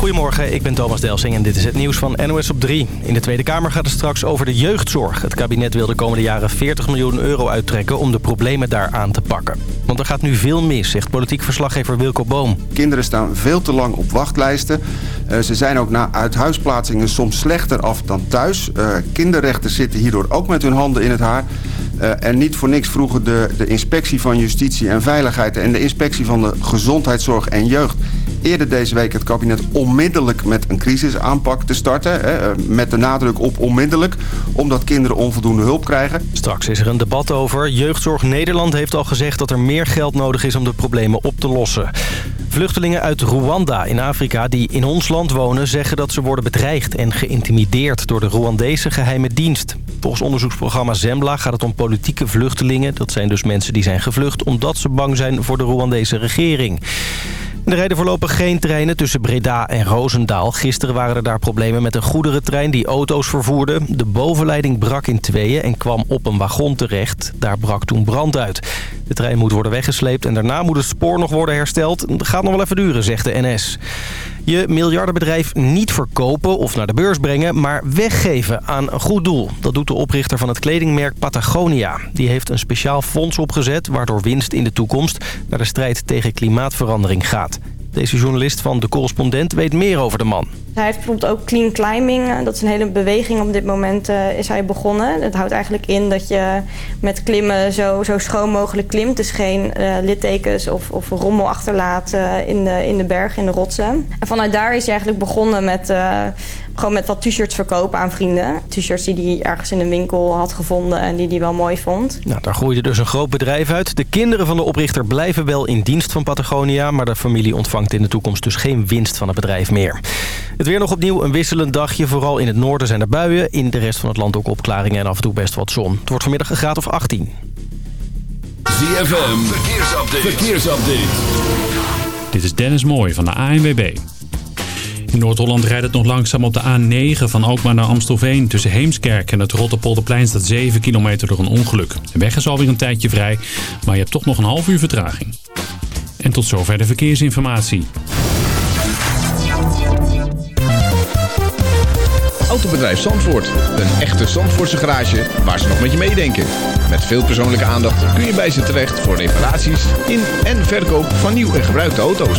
Goedemorgen, ik ben Thomas Delsing en dit is het nieuws van NOS op 3. In de Tweede Kamer gaat het straks over de jeugdzorg. Het kabinet wil de komende jaren 40 miljoen euro uittrekken om de problemen daar aan te pakken. Want er gaat nu veel mis, zegt politiek verslaggever Wilco Boom. Kinderen staan veel te lang op wachtlijsten. Uh, ze zijn ook na uithuisplaatsingen soms slechter af dan thuis. Uh, kinderrechten zitten hierdoor ook met hun handen in het haar. Uh, en niet voor niks vroegen de, de inspectie van Justitie en Veiligheid... en de inspectie van de Gezondheidszorg en Jeugd eerder deze week het kabinet onmiddellijk met een crisisaanpak te starten. Hè, eh, met de nadruk op onmiddellijk, omdat kinderen onvoldoende hulp krijgen. Straks is er een debat over. Jeugdzorg Nederland heeft al gezegd dat er meer geld nodig is om de problemen op te lossen. Vluchtelingen uit Rwanda in Afrika die in ons land wonen... zeggen dat ze worden bedreigd en geïntimideerd door de Rwandese geheime dienst. Volgens onderzoeksprogramma Zembla gaat het om politieke vluchtelingen. Dat zijn dus mensen die zijn gevlucht omdat ze bang zijn voor de Rwandese regering. Er rijden voorlopig geen treinen tussen Breda en Roosendaal. Gisteren waren er daar problemen met een goederentrein die auto's vervoerde. De bovenleiding brak in tweeën en kwam op een wagon terecht. Daar brak toen brand uit. De trein moet worden weggesleept en daarna moet het spoor nog worden hersteld. Dat gaat nog wel even duren, zegt de NS. Je miljardenbedrijf niet verkopen of naar de beurs brengen, maar weggeven aan een goed doel. Dat doet de oprichter van het kledingmerk Patagonia. Die heeft een speciaal fonds opgezet waardoor winst in de toekomst naar de strijd tegen klimaatverandering gaat. Deze journalist van De Correspondent weet meer over de man. Hij heeft bijvoorbeeld ook clean climbing. Eh, dat is een hele beweging op dit moment uh, is hij begonnen. Dat houdt eigenlijk in dat je met klimmen zo, zo schoon mogelijk klimt. Dus geen uh, littekens of, of rommel achterlaat in, de, in de bergen, in de rotsen. En vanuit daar is hij eigenlijk begonnen met gewoon met wat t-shirts verkopen aan vrienden. T-shirts die hij ergens in een winkel had gevonden en die hij wel mooi vond. Nou, daar groeide dus een groot bedrijf uit. De kinderen van de oprichter blijven wel in dienst van Patagonia... maar de familie ontvangt in de toekomst dus geen winst van het bedrijf meer. Het weer nog opnieuw een wisselend dagje. Vooral in het noorden zijn er buien. In de rest van het land ook opklaringen en af en toe best wat zon. Het wordt vanmiddag een graad of 18. ZFM, verkeersupdate. verkeersupdate. Dit is Dennis Mooij van de ANWB. In Noord-Holland rijdt het nog langzaam op de A9 van Alkmaar naar Amstelveen. Tussen Heemskerk en het Rotterpolderplein staat 7 kilometer door een ongeluk. De weg is alweer een tijdje vrij, maar je hebt toch nog een half uur vertraging. En tot zover de verkeersinformatie. Autobedrijf Zandvoort. Een echte Zandvoortse garage waar ze nog met je meedenken. Met veel persoonlijke aandacht kun je bij ze terecht voor reparaties in en verkoop van nieuw en gebruikte auto's.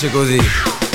piace così.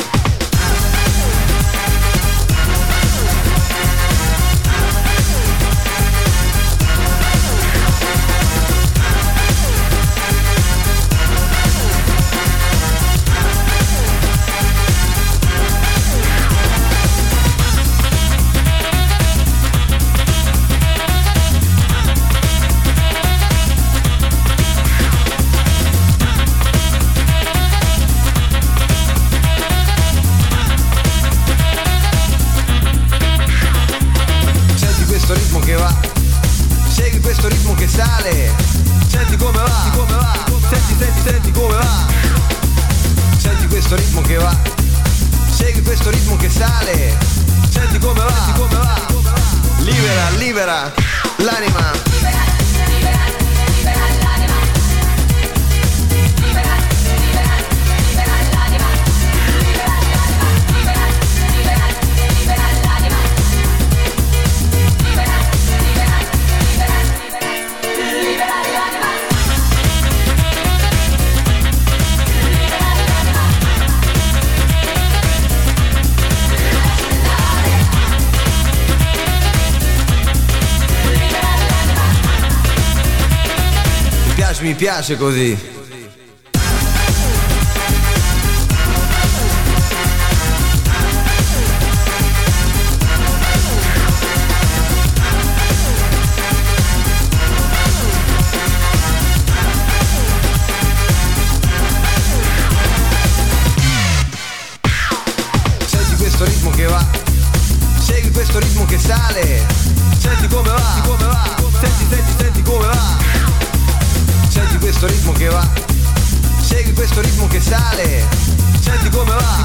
piace così. sale. Senti come va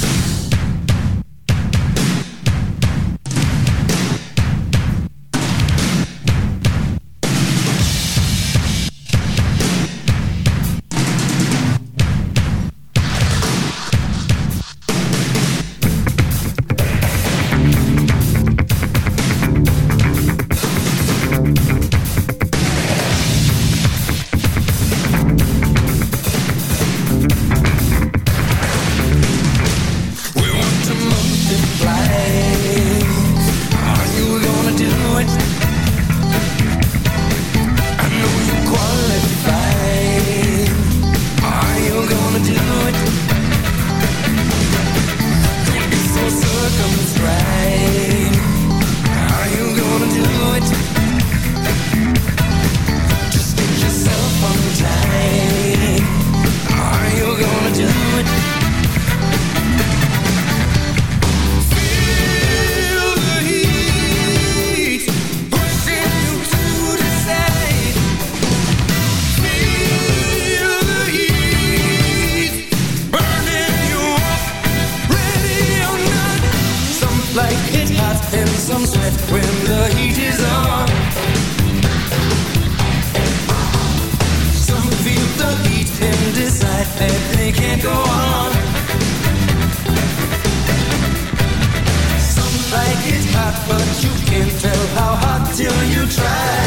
hot, but you can't tell how hot till you try.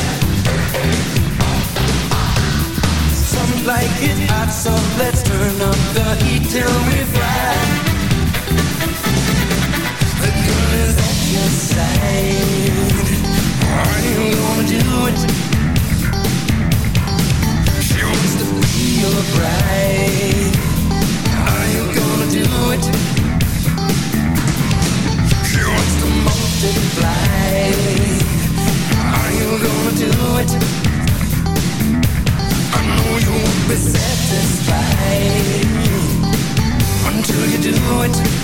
Some like it hot, so let's turn up the heat till we fly. I know you won't be satisfied Until you do it.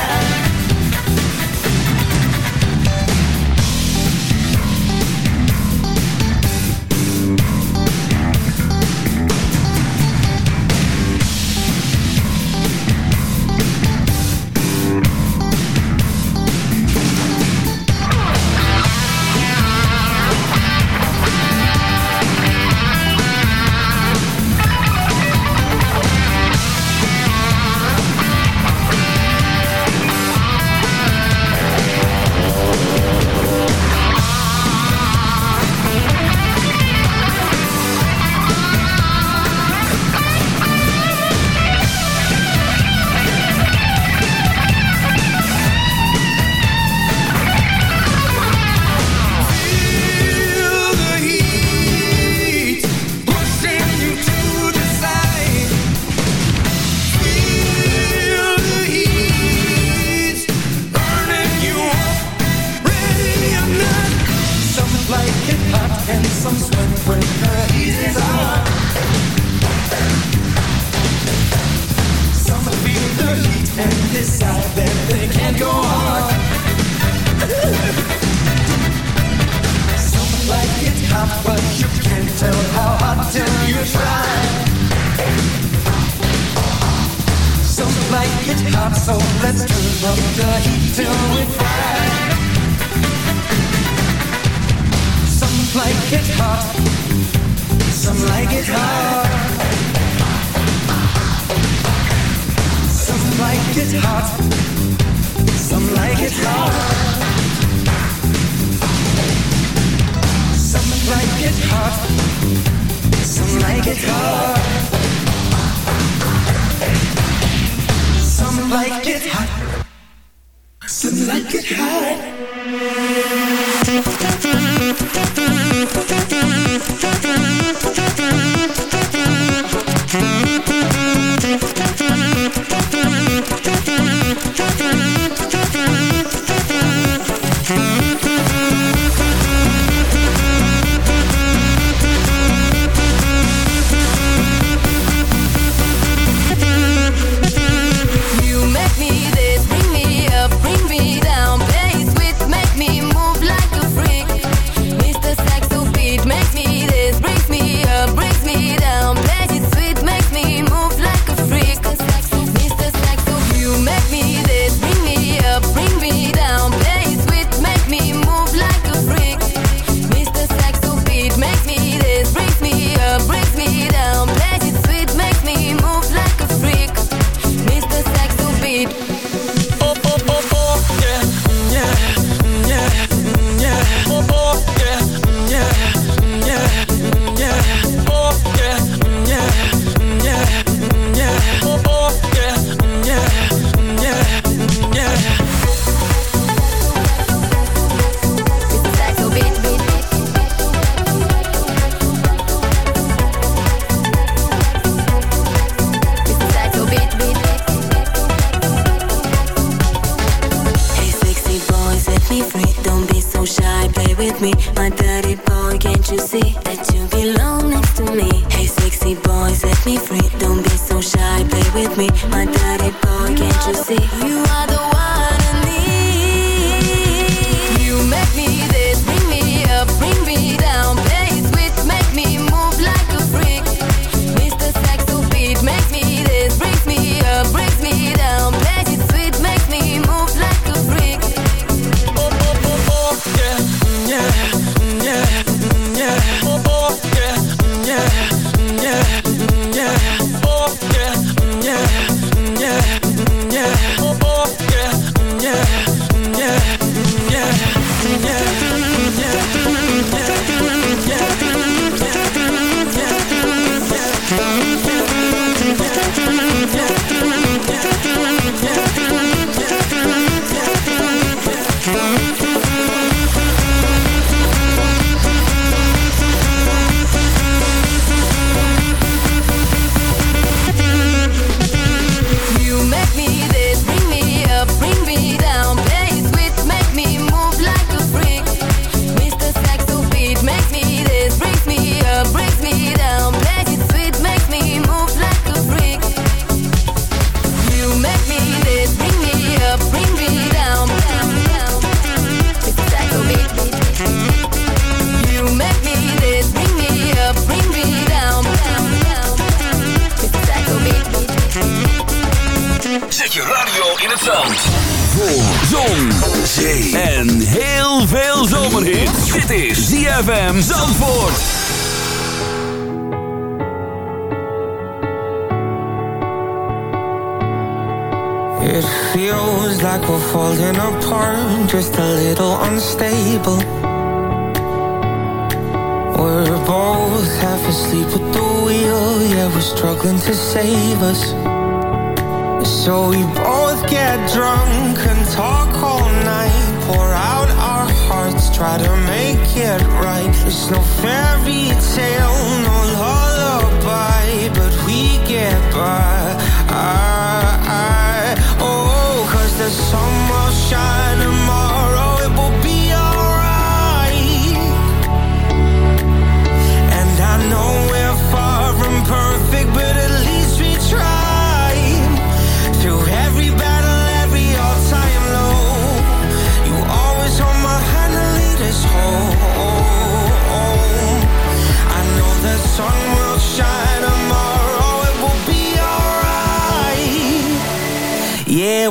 Shine tomorrow,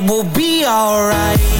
it will be alright.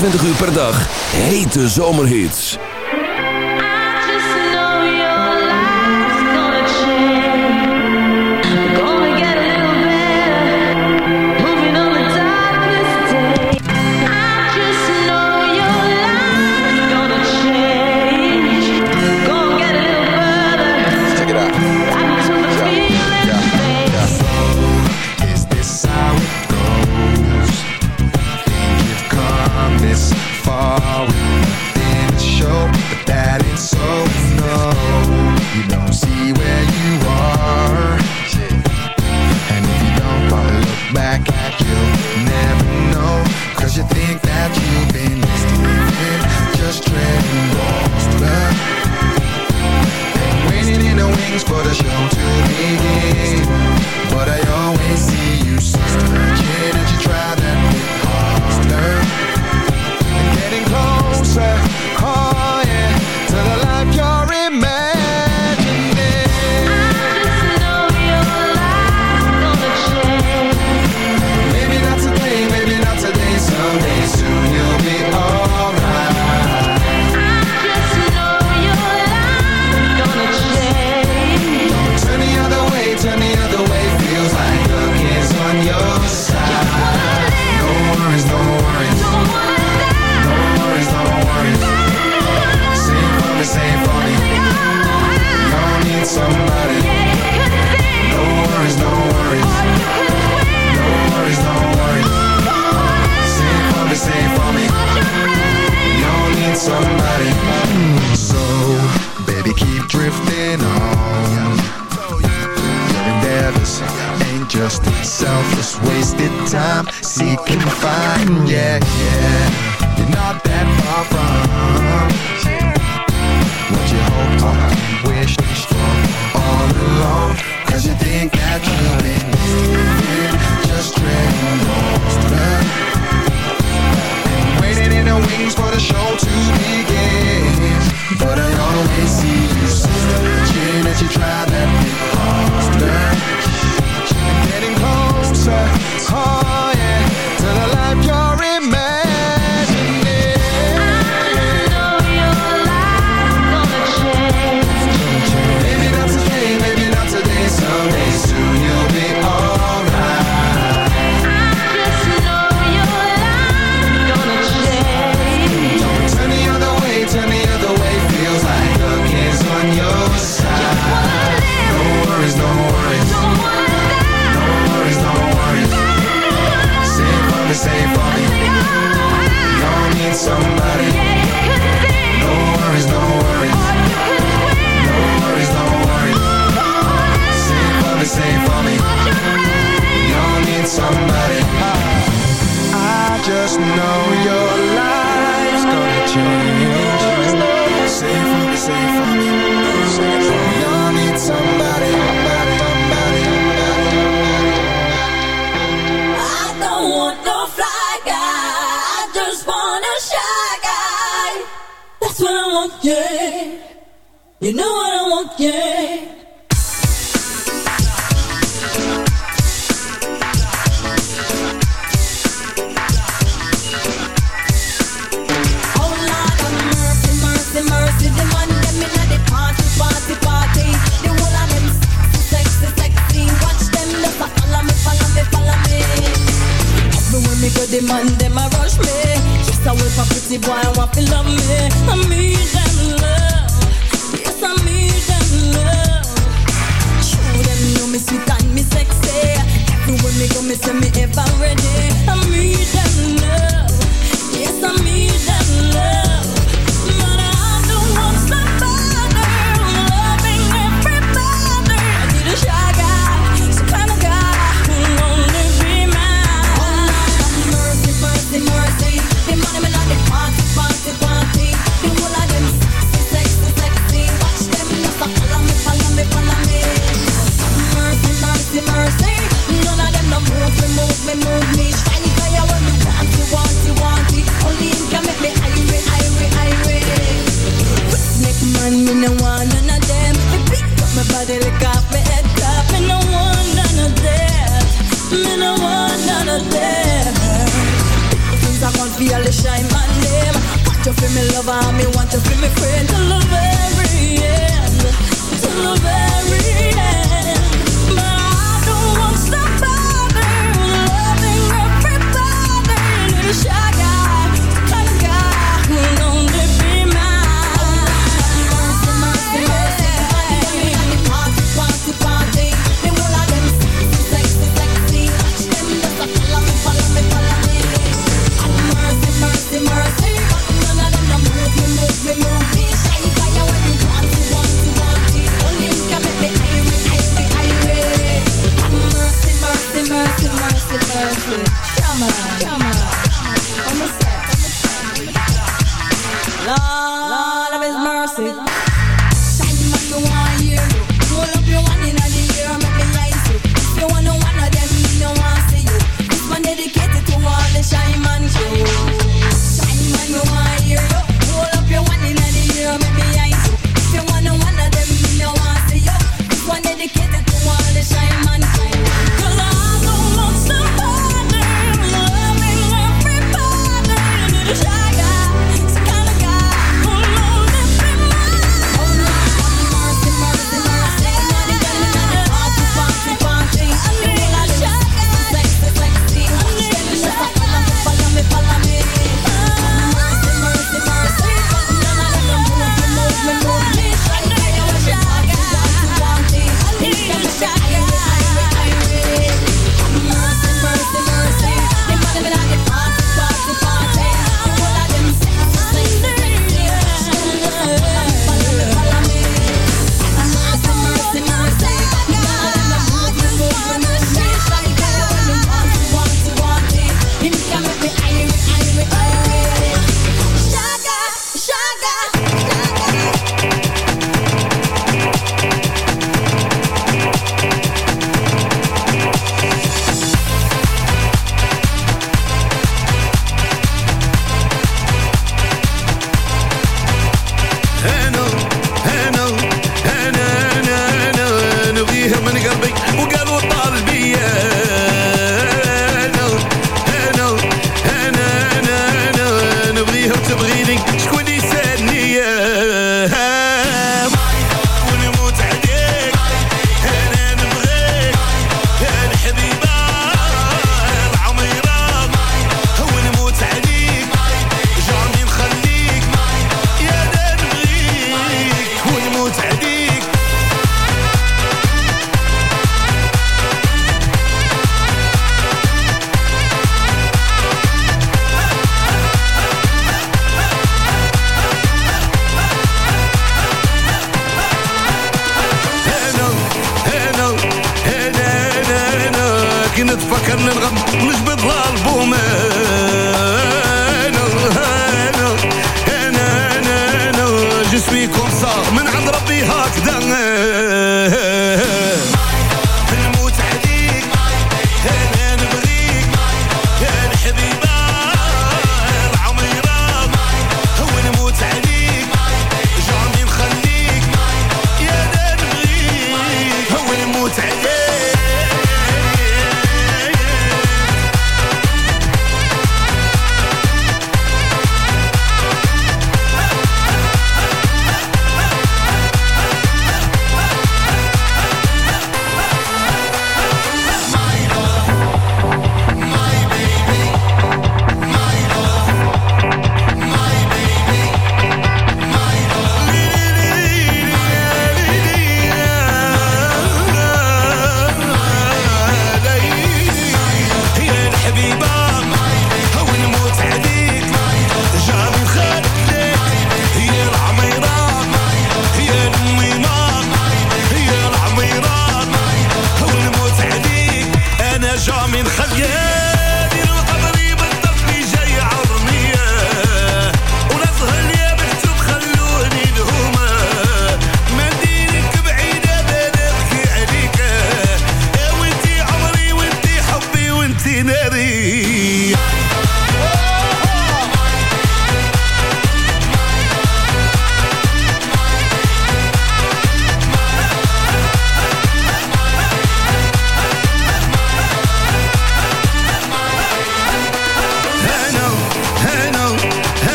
20 uur per dag hete zomerhits. that you'll never know. Cause you think that you've been sleeping Just treading water Waiting in the wings for the show to begin. But I always see you searching and you try somebody. So, baby, keep drifting on. Your endeavors ain't just selfless wasted time seeking and yeah, yeah You're not that far from What you hoped for, wished for All along. Cause you think that you've been and waits for the show to begin. But I always see you sooner as you try that thing.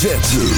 Hoofdletter.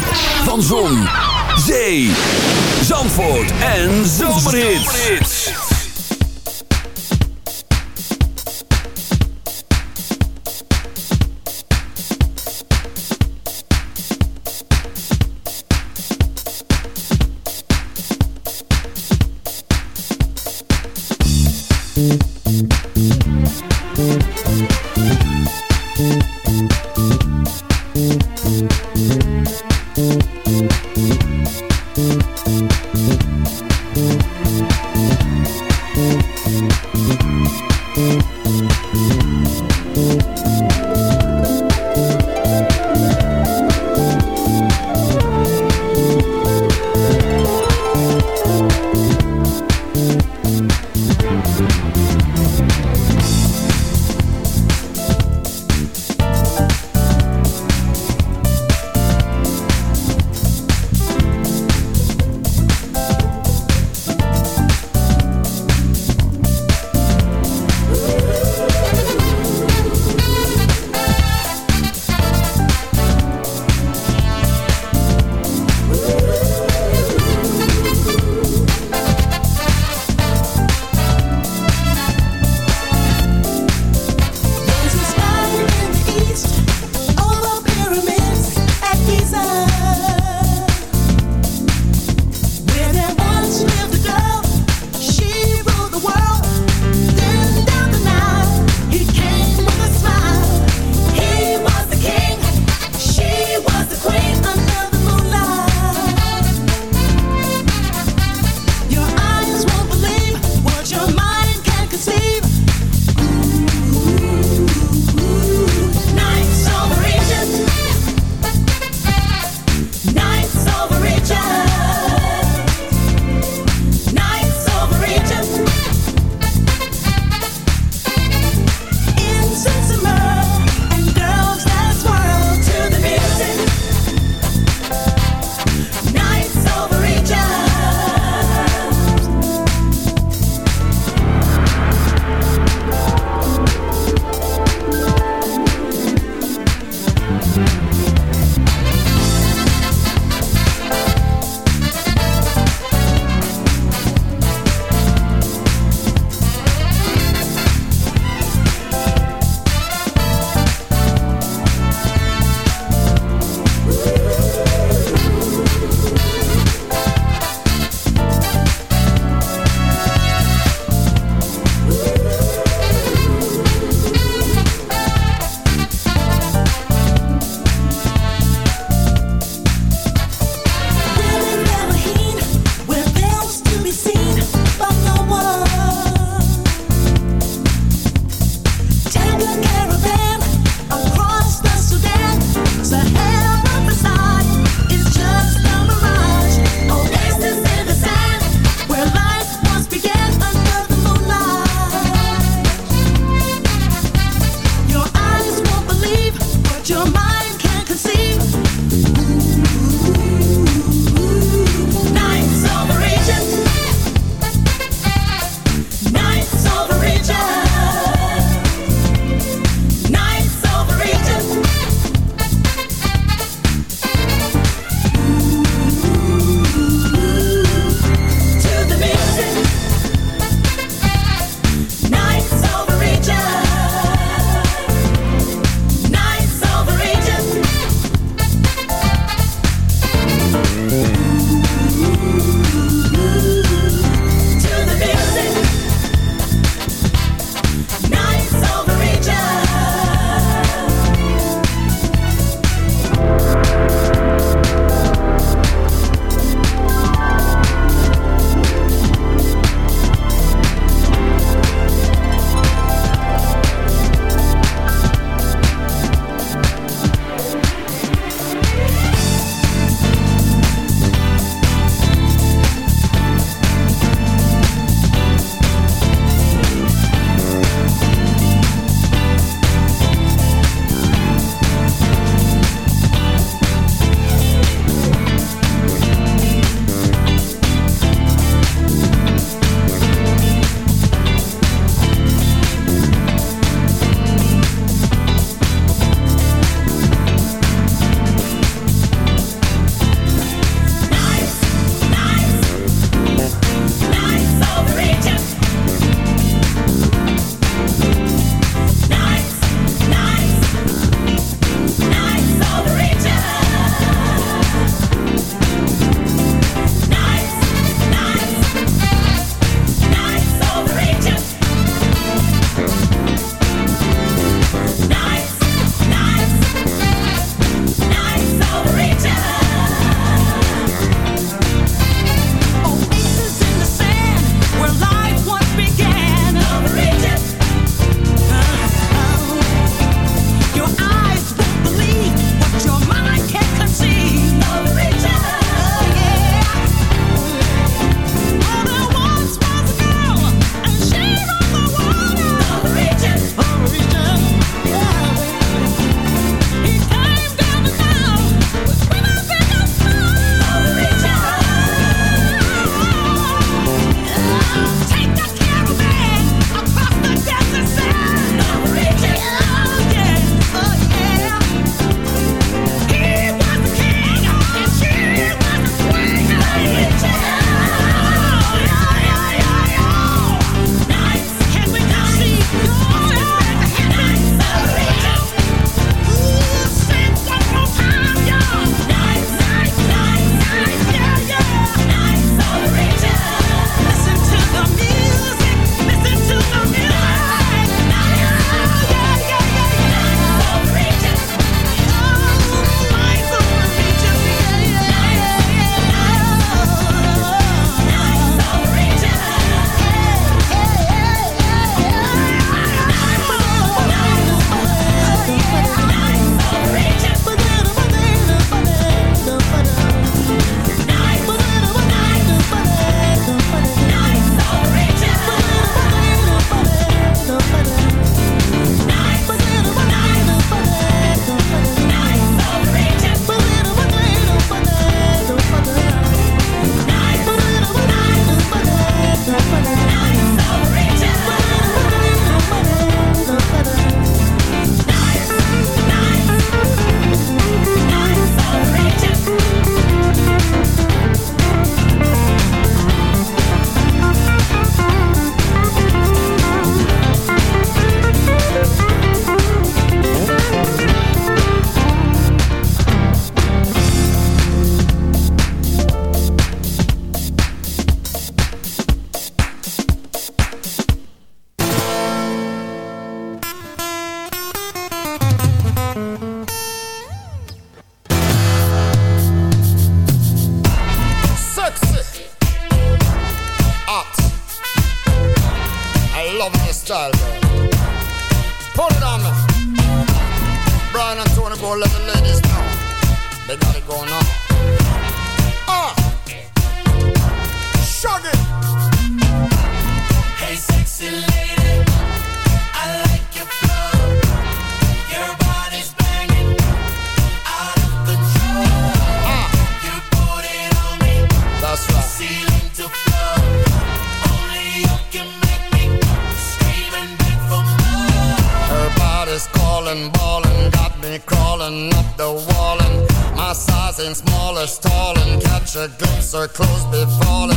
A glimpse, her clothes be falling.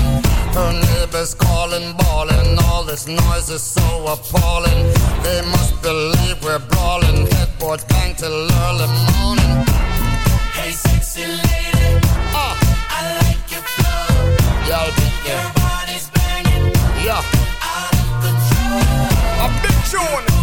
Her neighbors calling, bawling. All this noise is so appalling. They must believe we're brawling. Headboard bang till early morning. Hey, sexy lady, Ah, I like your flow. yeah, yeah, Your body's banging, yeah. out of control. A big tune.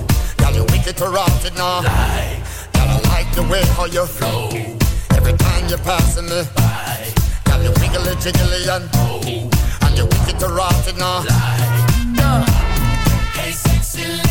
You wicked it now. Girl, I like the way how you flow. Every time you're passing me by. Girl, you wiggly jiggly and oh, and you wicked it now. Girl, Hey, sexy lady,